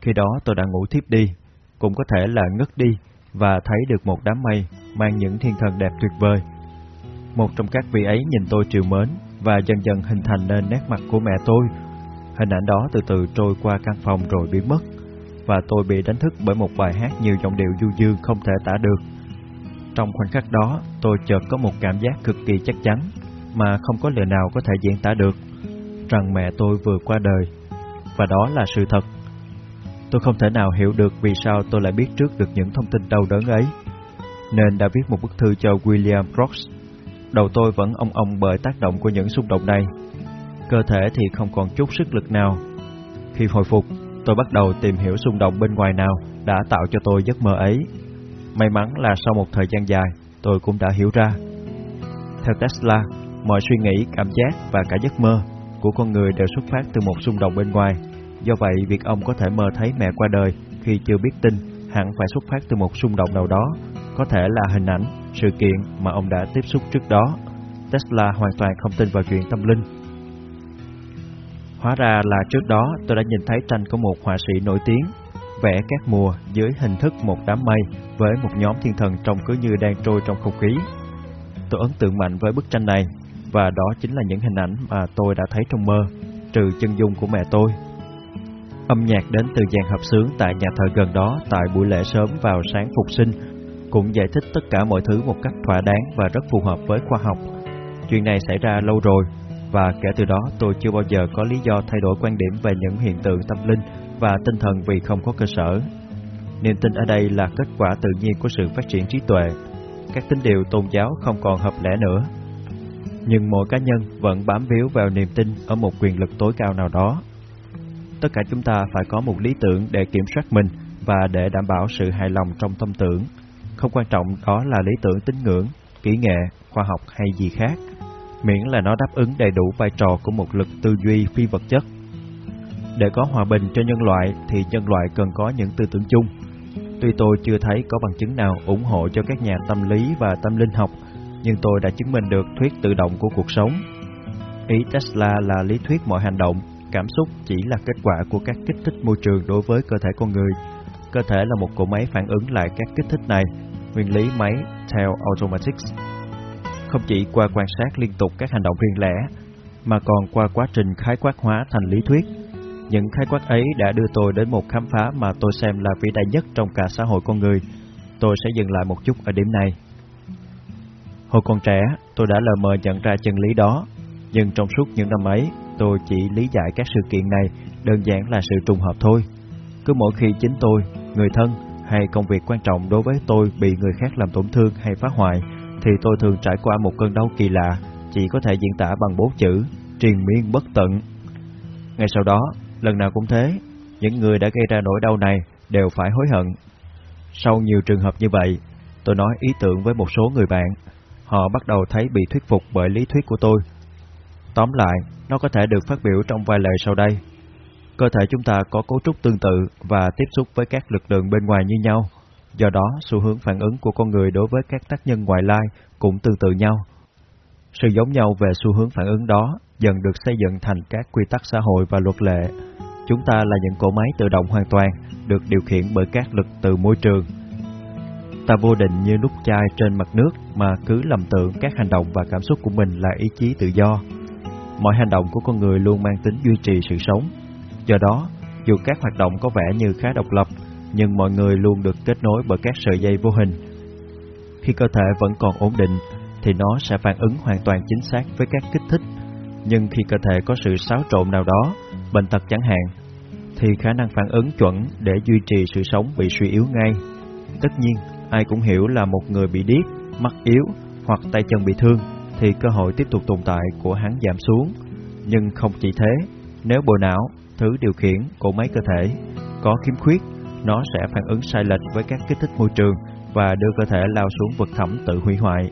Khi đó tôi đã ngủ thiếp đi, cũng có thể là ngất đi và thấy được một đám mây mang những thiên thần đẹp tuyệt vời. Một trong các vị ấy nhìn tôi triều mến và dần dần hình thành nên nét mặt của mẹ tôi. Hình ảnh đó từ từ trôi qua căn phòng rồi biến mất, và tôi bị đánh thức bởi một bài hát nhiều giọng điệu du dương không thể tả được. Trong khoảnh khắc đó, tôi chợt có một cảm giác cực kỳ chắc chắn mà không có lời nào có thể diễn tả được, rằng mẹ tôi vừa qua đời, và đó là sự thật. Tôi không thể nào hiểu được vì sao tôi lại biết trước được những thông tin đau đớn ấy, nên đã viết một bức thư cho William Brooks. Đầu tôi vẫn ong ong bởi tác động của những xung động này. Cơ thể thì không còn chút sức lực nào. Khi hồi phục, tôi bắt đầu tìm hiểu xung động bên ngoài nào đã tạo cho tôi giấc mơ ấy. May mắn là sau một thời gian dài, tôi cũng đã hiểu ra. Theo Tesla, mọi suy nghĩ, cảm giác và cả giấc mơ của con người đều xuất phát từ một xung động bên ngoài. Do vậy, việc ông có thể mơ thấy mẹ qua đời khi chưa biết tin hẳn phải xuất phát từ một xung động nào đó, có thể là hình ảnh, sự kiện mà ông đã tiếp xúc trước đó. Tesla hoàn toàn không tin vào chuyện tâm linh. Hóa ra là trước đó tôi đã nhìn thấy tranh của một họa sĩ nổi tiếng vẽ các mùa dưới hình thức một đám mây với một nhóm thiên thần trông cứ như đang trôi trong không khí. Tôi ấn tượng mạnh với bức tranh này và đó chính là những hình ảnh mà tôi đã thấy trong mơ, trừ chân dung của mẹ tôi. Âm nhạc đến từ dàn hợp sướng tại nhà thờ gần đó tại buổi lễ sớm vào sáng phục sinh cũng giải thích tất cả mọi thứ một cách thỏa đáng và rất phù hợp với khoa học. Chuyện này xảy ra lâu rồi và kể từ đó tôi chưa bao giờ có lý do thay đổi quan điểm về những hiện tượng tâm linh và tinh thần vì không có cơ sở. Niềm tin ở đây là kết quả tự nhiên của sự phát triển trí tuệ. Các tín điều tôn giáo không còn hợp lẽ nữa. Nhưng mỗi cá nhân vẫn bám víu vào niềm tin ở một quyền lực tối cao nào đó. Tất cả chúng ta phải có một lý tưởng để kiểm soát mình và để đảm bảo sự hài lòng trong tâm tưởng. Không quan trọng đó là lý tưởng tín ngưỡng, kỹ nghệ, khoa học hay gì khác, miễn là nó đáp ứng đầy đủ vai trò của một lực tư duy phi vật chất. Để có hòa bình cho nhân loại thì nhân loại cần có những tư tưởng chung. Tuy tôi chưa thấy có bằng chứng nào ủng hộ cho các nhà tâm lý và tâm linh học, nhưng tôi đã chứng minh được thuyết tự động của cuộc sống. Ý Tesla là lý thuyết mọi hành động, cảm xúc chỉ là kết quả của các kích thích môi trường đối với cơ thể con người. Cơ thể là một cỗ máy phản ứng lại các kích thích này, nguyên lý máy Tell Automatics. Không chỉ qua quan sát liên tục các hành động riêng lẻ, mà còn qua quá trình khái quát hóa thành lý thuyết. Những khái quát ấy đã đưa tôi đến một khám phá mà tôi xem là vĩ đại nhất trong cả xã hội con người. Tôi sẽ dừng lại một chút ở điểm này. Hồi còn trẻ, tôi đã lờ mờ nhận ra chân lý đó, nhưng trong suốt những năm ấy, tôi chỉ lý giải các sự kiện này đơn giản là sự trùng hợp thôi. Cứ mỗi khi chính tôi, người thân hay công việc quan trọng đối với tôi bị người khác làm tổn thương hay phá hoại, thì tôi thường trải qua một cơn đau kỳ lạ, chỉ có thể diễn tả bằng bốn chữ, triền miên bất tận. Ngay sau đó, lần nào cũng thế, những người đã gây ra nỗi đau này đều phải hối hận. Sau nhiều trường hợp như vậy, tôi nói ý tưởng với một số người bạn, họ bắt đầu thấy bị thuyết phục bởi lý thuyết của tôi. Tóm lại, nó có thể được phát biểu trong vài lời sau đây. Cơ thể chúng ta có cấu trúc tương tự và tiếp xúc với các lực lượng bên ngoài như nhau. Do đó, xu hướng phản ứng của con người đối với các tác nhân ngoại lai cũng tương tự nhau. Sự giống nhau về xu hướng phản ứng đó dần được xây dựng thành các quy tắc xã hội và luật lệ. Chúng ta là những cỗ máy tự động hoàn toàn, được điều khiển bởi các lực từ môi trường. Ta vô định như nút chai trên mặt nước mà cứ lầm tưởng các hành động và cảm xúc của mình là ý chí tự do. Mọi hành động của con người luôn mang tính duy trì sự sống. Do đó, dù các hoạt động có vẻ như khá độc lập, nhưng mọi người luôn được kết nối bởi các sợi dây vô hình. Khi cơ thể vẫn còn ổn định, thì nó sẽ phản ứng hoàn toàn chính xác với các kích thích. Nhưng khi cơ thể có sự xáo trộn nào đó, bệnh tật chẳng hạn, thì khả năng phản ứng chuẩn để duy trì sự sống bị suy yếu ngay. Tất nhiên, ai cũng hiểu là một người bị điếc, mắt yếu hoặc tay chân bị thương thì cơ hội tiếp tục tồn tại của hắn giảm xuống. Nhưng không chỉ thế, nếu bộ não, thứ điều khiển của mấy cơ thể, có khiếm khuyết, nó sẽ phản ứng sai lệch với các kích thích môi trường và đưa cơ thể lao xuống vực thẳm tự hủy hoại.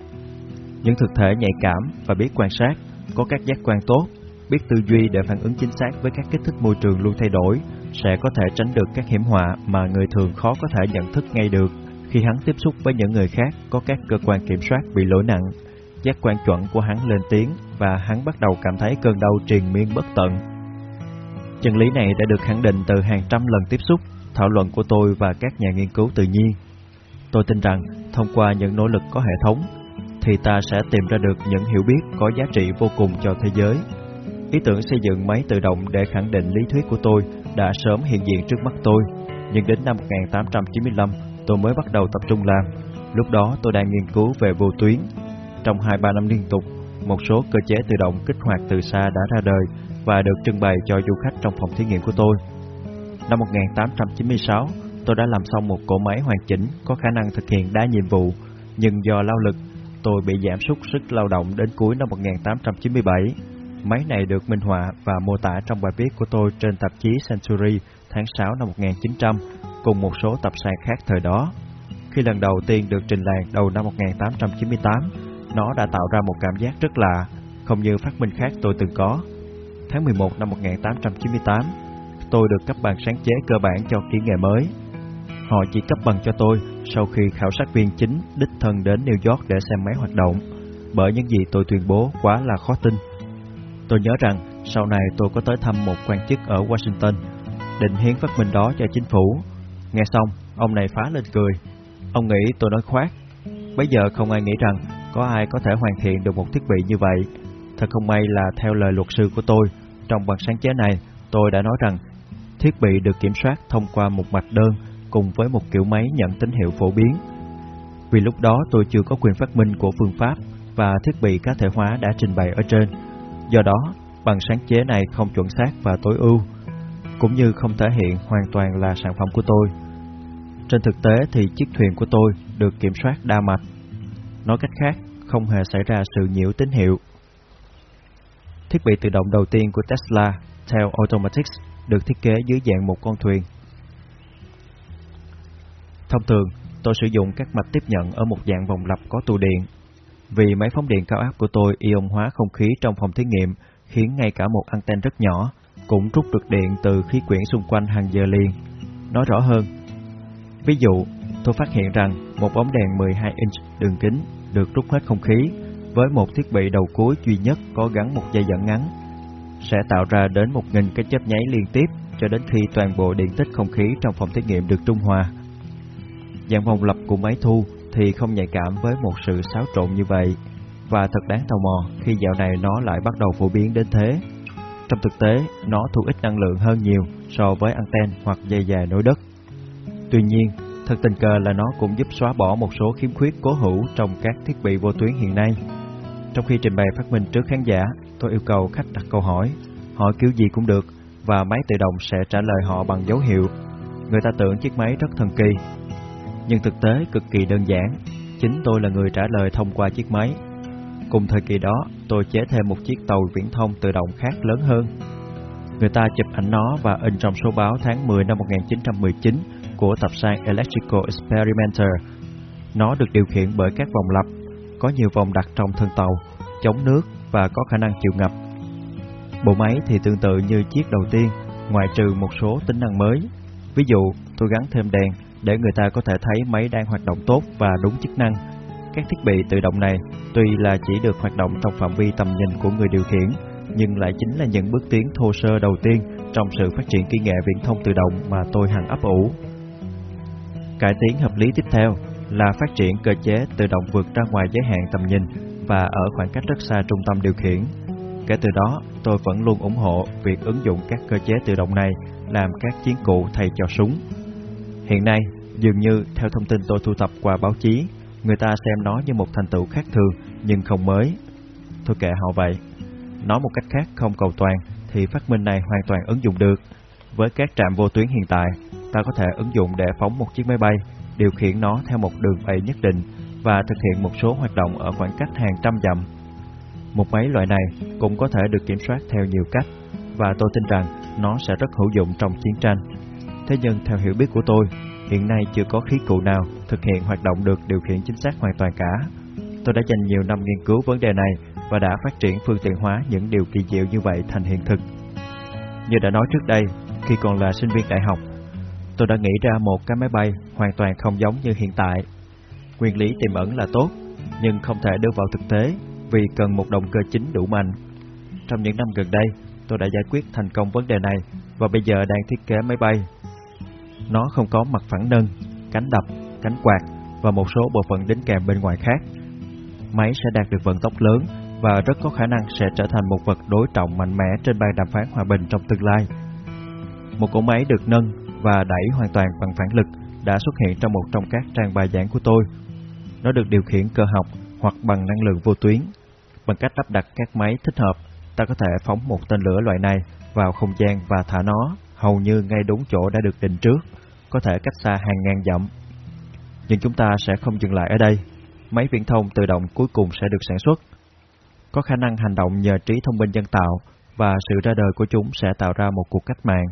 Những thực thể nhạy cảm và biết quan sát, có các giác quan tốt, biết tư duy để phản ứng chính xác với các kích thích môi trường luôn thay đổi, sẽ có thể tránh được các hiểm họa mà người thường khó có thể nhận thức ngay được khi hắn tiếp xúc với những người khác có các cơ quan kiểm soát bị lỗi nặng. Giác quan chuẩn của hắn lên tiếng và hắn bắt đầu cảm thấy cơn đau triền miên bất tận. Chân lý này đã được khẳng định từ hàng trăm lần tiếp xúc, thảo luận của tôi và các nhà nghiên cứu tự nhiên. Tôi tin rằng thông qua những nỗ lực có hệ thống thì ta sẽ tìm ra được những hiểu biết có giá trị vô cùng cho thế giới. Ý tưởng xây dựng máy tự động để khẳng định lý thuyết của tôi đã sớm hiện diện trước mắt tôi, nhưng đến năm 1895 tôi mới bắt đầu tập trung làm. Lúc đó tôi đang nghiên cứu về vô tuyến. Trong 2-3 năm liên tục, một số cơ chế tự động kích hoạt từ xa đã ra đời và được trưng bày cho du khách trong phòng thí nghiệm của tôi. Năm 1896, tôi đã làm xong một cỗ máy hoàn chỉnh có khả năng thực hiện đa nhiệm vụ, nhưng do lao lực, tôi bị giảm sút sức lao động đến cuối năm 1897. Máy này được minh họa và mô tả trong bài viết của tôi trên tạp chí Century tháng 6 năm 1900 cùng một số tập san khác thời đó. Khi lần đầu tiên được trình làng đầu năm 1898, nó đã tạo ra một cảm giác rất lạ, không như phát minh khác tôi từng có. Tháng 11 năm 1898, tôi được cấp bằng sáng chế cơ bản cho kỹ nghệ mới. Họ chỉ cấp bằng cho tôi sau khi khảo sát viên chính đích thân đến New York để xem máy hoạt động, bởi những gì tôi tuyên bố quá là khó tin. Tôi nhớ rằng sau này tôi có tới thăm một quan chức ở Washington, định hiến phát minh đó cho chính phủ. Nghe xong, ông này phá lên cười. Ông nghĩ tôi nói khoác. Bây giờ không ai nghĩ rằng có ai có thể hoàn thiện được một thiết bị như vậy. Thật không may là theo lời luật sư của tôi, trong bằng sáng chế này, tôi đã nói rằng thiết bị được kiểm soát thông qua một mạch đơn cùng với một kiểu máy nhận tín hiệu phổ biến. Vì lúc đó tôi chưa có quyền phát minh của phương pháp và thiết bị cá thể hóa đã trình bày ở trên. Do đó, bằng sáng chế này không chuẩn xác và tối ưu, cũng như không thể hiện hoàn toàn là sản phẩm của tôi. Trên thực tế thì chiếc thuyền của tôi được kiểm soát đa mạch. Nói cách khác, không hề xảy ra sự nhiễu tín hiệu. Thiết bị tự động đầu tiên của Tesla, Tail Automatics, được thiết kế dưới dạng một con thuyền. Thông thường, tôi sử dụng các mạch tiếp nhận ở một dạng vòng lặp có tụ điện. Vì máy phóng điện cao áp của tôi ion hóa không khí trong phòng thí nghiệm khiến ngay cả một anten rất nhỏ cũng rút được điện từ khí quyển xung quanh hàng giờ liền. Nói rõ hơn, ví dụ, tôi phát hiện rằng một bóng đèn 12 inch đường kính được rút hết không khí với một thiết bị đầu cuối duy nhất có gắn một dây dẫn ngắn sẽ tạo ra đến 1.000 cái chớp nháy liên tiếp cho đến khi toàn bộ điện tích không khí trong phòng thí nghiệm được trung hòa. Dạng vòng lập của máy thu thì không nhạy cảm với một sự xáo trộn như vậy và thật đáng tò mò khi dạo này nó lại bắt đầu phổ biến đến thế. Trong thực tế, nó thu ít năng lượng hơn nhiều so với anten hoặc dây dài nối đất. Tuy nhiên, thật tình cờ là nó cũng giúp xóa bỏ một số khiếm khuyết cố hữu trong các thiết bị vô tuyến hiện nay. Trong khi trình bày phát minh trước khán giả, tôi yêu cầu khách đặt câu hỏi, hỏi kiểu gì cũng được, và máy tự động sẽ trả lời họ bằng dấu hiệu. Người ta tưởng chiếc máy rất thần kỳ, nhưng thực tế cực kỳ đơn giản. Chính tôi là người trả lời thông qua chiếc máy. Cùng thời kỳ đó, tôi chế thêm một chiếc tàu viễn thông tự động khác lớn hơn. Người ta chụp ảnh nó và in trong số báo tháng 10 năm 1919 của tập san Electrical Experimenter. Nó được điều khiển bởi các vòng lặp, có nhiều vòng đặt trong thân tàu, chống nước và có khả năng chịu ngập. Bộ máy thì tương tự như chiếc đầu tiên, ngoại trừ một số tính năng mới. Ví dụ, tôi gắn thêm đèn để người ta có thể thấy máy đang hoạt động tốt và đúng chức năng. Các thiết bị tự động này tuy là chỉ được hoạt động trong phạm vi tầm nhìn của người điều khiển, nhưng lại chính là những bước tiến thô sơ đầu tiên trong sự phát triển kỹ nghệ viễn thông tự động mà tôi hằng ấp ủ. Cải tiến hợp lý tiếp theo là phát triển cơ chế tự động vượt ra ngoài giới hạn tầm nhìn và ở khoảng cách rất xa trung tâm điều khiển. Kể từ đó, tôi vẫn luôn ủng hộ việc ứng dụng các cơ chế tự động này làm các chiến cụ thay cho súng. Hiện nay, dường như theo thông tin tôi thu thập qua báo chí, người ta xem nó như một thành tựu khác thường nhưng không mới. Thôi kệ họ vậy. Nói một cách khác không cầu toàn thì phát minh này hoàn toàn ứng dụng được. Với các trạm vô tuyến hiện tại, ta có thể ứng dụng để phóng một chiếc máy bay, điều khiển nó theo một đường bay nhất định và thực hiện một số hoạt động ở khoảng cách hàng trăm dặm. Một máy loại này cũng có thể được kiểm soát theo nhiều cách và tôi tin rằng nó sẽ rất hữu dụng trong chiến tranh. Thế nhưng theo hiểu biết của tôi, hiện nay chưa có khí cụ nào thực hiện hoạt động được điều khiển chính xác hoàn toàn cả. Tôi đã dành nhiều năm nghiên cứu vấn đề này và đã phát triển phương tiện hóa những điều kỳ diệu như vậy thành hiện thực. Như đã nói trước đây, khi còn là sinh viên đại học, tôi đã nghĩ ra một cái máy bay hoàn toàn không giống như hiện tại. Nguyên lý tiềm ẩn là tốt, nhưng không thể đưa vào thực tế vì cần một động cơ chính đủ mạnh. Trong những năm gần đây, tôi đã giải quyết thành công vấn đề này và bây giờ đang thiết kế máy bay. Nó không có mặt phẳng nâng, cánh đập, cánh quạt và một số bộ phận đính kèm bên ngoài khác. Máy sẽ đạt được vận tốc lớn và rất có khả năng sẽ trở thành một vật đối trọng mạnh mẽ trên bàn đàm phán hòa bình trong tương lai. Một cỗ máy được nâng và đẩy hoàn toàn bằng phản lực đã xuất hiện trong một trong các trang bài giảng của tôi. Nó được điều khiển cơ học hoặc bằng năng lượng vô tuyến. Bằng cách lắp đặt các máy thích hợp, ta có thể phóng một tên lửa loại này vào không gian và thả nó hầu như ngay đúng chỗ đã được định trước, có thể cách xa hàng ngàn dặm. Nhưng chúng ta sẽ không dừng lại ở đây. Máy viễn thông tự động cuối cùng sẽ được sản xuất. Có khả năng hành động nhờ trí thông minh nhân tạo và sự ra đời của chúng sẽ tạo ra một cuộc cách mạng.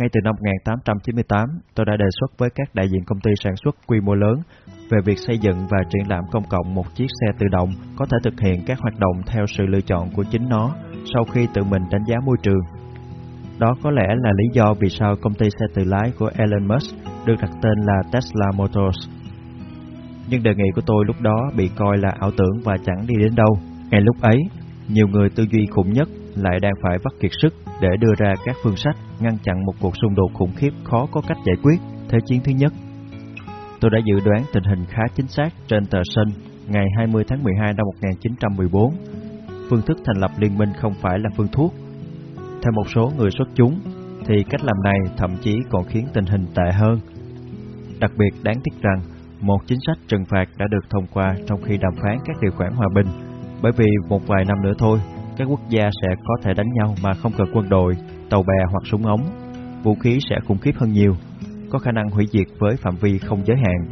Ngay từ năm 1898, tôi đã đề xuất với các đại diện công ty sản xuất quy mô lớn về việc xây dựng và triển lãm công cộng một chiếc xe tự động có thể thực hiện các hoạt động theo sự lựa chọn của chính nó sau khi tự mình đánh giá môi trường. Đó có lẽ là lý do vì sao công ty xe tự lái của Elon Musk được đặt tên là Tesla Motors. Nhưng đề nghị của tôi lúc đó bị coi là ảo tưởng và chẳng đi đến đâu. Ngay lúc ấy, nhiều người tư duy khủng nhất lại đang phải vắt kiệt sức để đưa ra các phương sách ngăn chặn một cuộc xung đột khủng khiếp khó có cách giải quyết Thế chiến thứ nhất. Tôi đã dự đoán tình hình khá chính xác trên tờ Sun ngày 20 tháng 12 năm 1914. Phương thức thành lập liên minh không phải là phương thuốc. Theo một số người xuất chúng, thì cách làm này thậm chí còn khiến tình hình tệ hơn. Đặc biệt đáng tiếc rằng, một chính sách trừng phạt đã được thông qua trong khi đàm phán các điều khoản hòa bình, bởi vì một vài năm nữa thôi, các quốc gia sẽ có thể đánh nhau mà không cần quân đội, tàu bè hoặc súng ống. Vũ khí sẽ khủng khiếp hơn nhiều, có khả năng hủy diệt với phạm vi không giới hạn.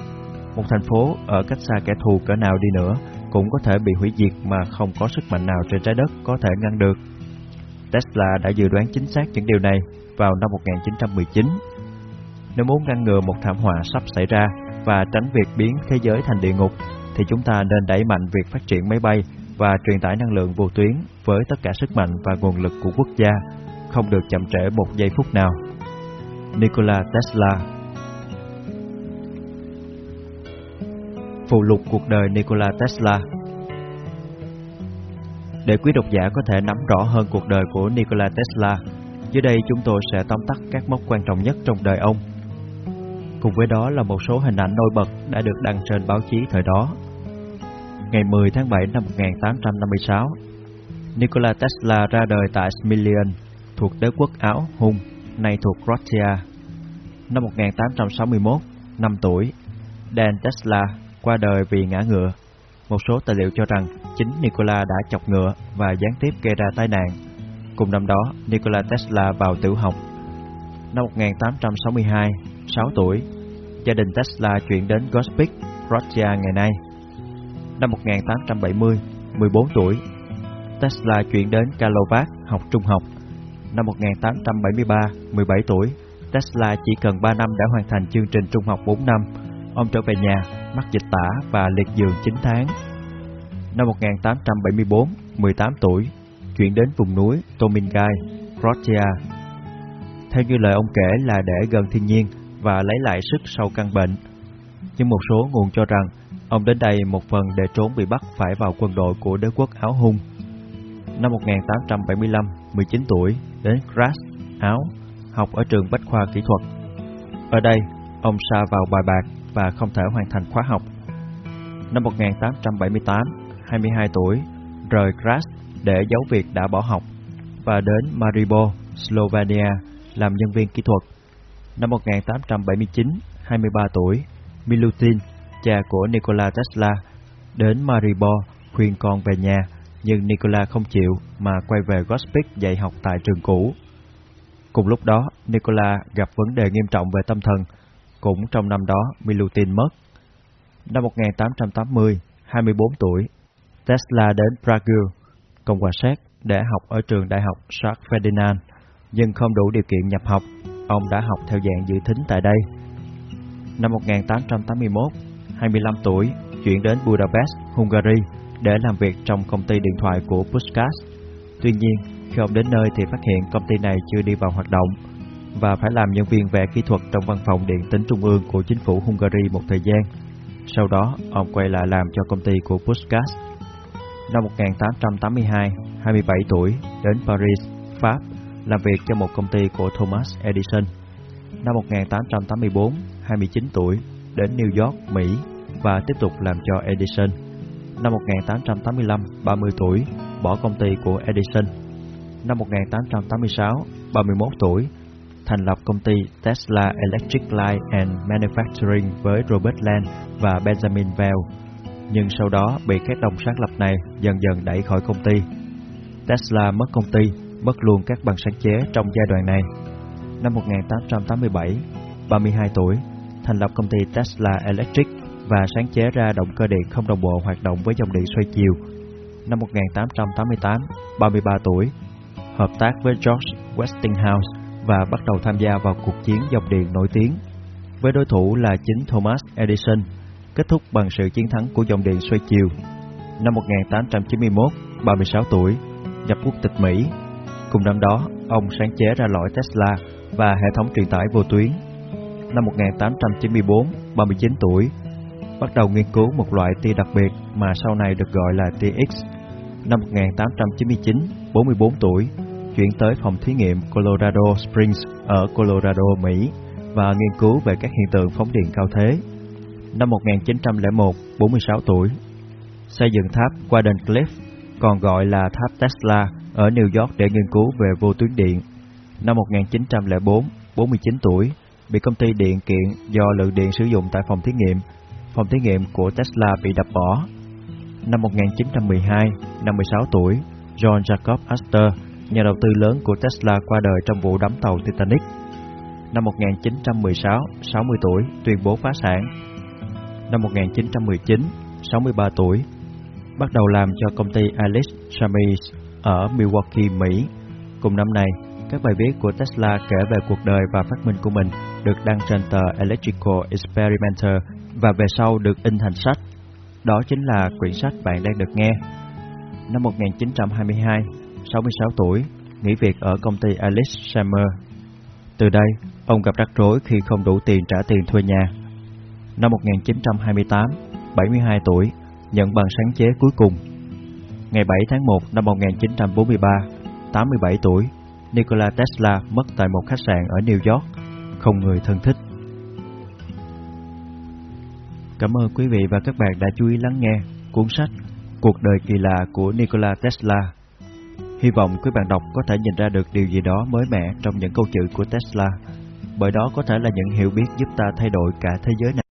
Một thành phố ở cách xa kẻ thù cỡ nào đi nữa cũng có thể bị hủy diệt mà không có sức mạnh nào trên trái đất có thể ngăn được. Tesla đã dự đoán chính xác những điều này vào năm 1919. Nếu muốn ngăn ngừa một thảm họa sắp xảy ra và tránh việc biến thế giới thành địa ngục, thì chúng ta nên đẩy mạnh việc phát triển máy bay và truyền tải năng lượng vô tuyến với tất cả sức mạnh và nguồn lực của quốc gia, không được chậm trễ một giây phút nào. Nikola Tesla Phụ lục cuộc đời Nikola Tesla Để quý độc giả có thể nắm rõ hơn cuộc đời của Nikola Tesla, dưới đây chúng tôi sẽ tóm tắt các mốc quan trọng nhất trong đời ông. Cùng với đó là một số hình ảnh nổi bật đã được đăng trên báo chí thời đó ngày 10 tháng 7 năm 1856, Nikola Tesla ra đời tại Smiljan, thuộc đế quốc Áo Hung, nay thuộc Croatia. Năm 1861, năm tuổi, Dan Tesla qua đời vì ngã ngựa. Một số tài liệu cho rằng chính Nikola đã chọc ngựa và gián tiếp gây ra tai nạn. Cùng năm đó, Nikola Tesla vào tiểu học. Năm 1862, 6 tuổi, gia đình Tesla chuyển đến Gospic, Croatia ngày nay. Năm 1870, 14 tuổi, Tesla chuyển đến Karlovac học trung học. Năm 1873, 17 tuổi, Tesla chỉ cần 3 năm đã hoàn thành chương trình trung học 4 năm. Ông trở về nhà, mắc dịch tả và liệt giường 9 tháng. Năm 1874, 18 tuổi, chuyển đến vùng núi Tomingai, Croatia. Theo như lời ông kể là để gần thiên nhiên và lấy lại sức sau căn bệnh. Nhưng một số nguồn cho rằng Ông đến đây một phần để trốn bị bắt phải vào quân đội của đế quốc Áo Hung. Năm 1875, 19 tuổi, đến Graz, Áo, học ở trường Bách khoa Kỹ thuật. Ở đây, ông sa vào bài bạc và không thể hoàn thành khóa học. Năm 1878, 22 tuổi, rời Graz để giấu việc đã bỏ học và đến Maribor, Slovenia làm nhân viên kỹ thuật. Năm 1879, 23 tuổi, Milutin cha của Nikola Tesla, đến Maribor khuyên con về nhà, nhưng Nikola không chịu mà quay về Gospic dạy học tại trường cũ. Cùng lúc đó, Nikola gặp vấn đề nghiêm trọng về tâm thần, cũng trong năm đó Milutin mất. Năm 1880, 24 tuổi, Tesla đến Prague, Cộng hòa Séc để học ở trường đại học Charles Ferdinand, nhưng không đủ điều kiện nhập học, ông đã học theo dạng dự thính tại đây. Năm 1881, 25 tuổi, chuyển đến Budapest, Hungary để làm việc trong công ty điện thoại của Pushcast. Tuy nhiên, khi ông đến nơi thì phát hiện công ty này chưa đi vào hoạt động. và phải làm nhân viên vẽ kỹ thuật trong văn phòng điện tính trung ương của chính phủ Hungary một thời gian. Sau đó, ông quay lại làm cho công ty của Pushcast. Năm 1882, 27 tuổi, đến Paris, Pháp, làm việc cho một công ty của Thomas Edison. Năm 1884, 29 tuổi, đến New York, Mỹ và tiếp tục làm cho Edison. Năm 1885, 30 tuổi, bỏ công ty của Edison. Năm 1886, 31 tuổi, thành lập công ty Tesla Electric Light and Manufacturing với Robert Land và Benjamin Bell. Nhưng sau đó bị các đồng sáng lập này dần dần đẩy khỏi công ty. Tesla mất công ty, mất luôn các bằng sáng chế trong giai đoạn này. Năm 1887, 32 tuổi, thành lập công ty Tesla Electric và sáng chế ra động cơ điện không đồng bộ hoạt động với dòng điện xoay chiều. Năm 1888, 33 tuổi, hợp tác với George Westinghouse và bắt đầu tham gia vào cuộc chiến dòng điện nổi tiếng với đối thủ là chính Thomas Edison, kết thúc bằng sự chiến thắng của dòng điện xoay chiều. Năm 1891, 36 tuổi, nhập quốc tịch Mỹ. Cùng năm đó, ông sáng chế ra lõi Tesla và hệ thống truyền tải vô tuyến. Năm 1894, 39 tuổi, bắt đầu nghiên cứu một loại tia đặc biệt mà sau này được gọi là tia X. Năm 1899, 44 tuổi, chuyển tới phòng thí nghiệm Colorado Springs ở Colorado, Mỹ và nghiên cứu về các hiện tượng phóng điện cao thế. Năm 1901, 46 tuổi, xây dựng tháp Warden Cliff, còn gọi là tháp Tesla, ở New York để nghiên cứu về vô tuyến điện. Năm 1904, 49 tuổi, bị công ty điện kiện do lượng điện sử dụng tại phòng thí nghiệm. Phòng thí nghiệm của Tesla bị đập bỏ. Năm 1912, 56 tuổi, John Jacob Astor nhà đầu tư lớn của Tesla qua đời trong vụ đắm tàu Titanic. Năm 1916, 60 tuổi, tuyên bố phá sản. Năm 1919, 63 tuổi, bắt đầu làm cho công ty Alice Chamis ở Milwaukee, Mỹ. Cùng năm này, các bài viết của Tesla kể về cuộc đời và phát minh của mình được đăng trên tờ Electrical Experimenter và về sau được in thành sách. Đó chính là quyển sách bạn đang được nghe. Năm 1922, 66 tuổi, nghỉ việc ở công ty Alice Summer. Từ đây, ông gặp rắc rối khi không đủ tiền trả tiền thuê nhà. Năm 1928, 72 tuổi, nhận bằng sáng chế cuối cùng. Ngày 7 tháng 1 năm 1943, 87 tuổi, Nikola Tesla mất tại một khách sạn ở New York, không người thân thích. Cảm ơn quý vị và các bạn đã chú ý lắng nghe cuốn sách Cuộc đời kỳ lạ của Nikola Tesla Hy vọng quý bạn đọc có thể nhìn ra được điều gì đó mới mẻ trong những câu chữ của Tesla, bởi đó có thể là những hiểu biết giúp ta thay đổi cả thế giới này.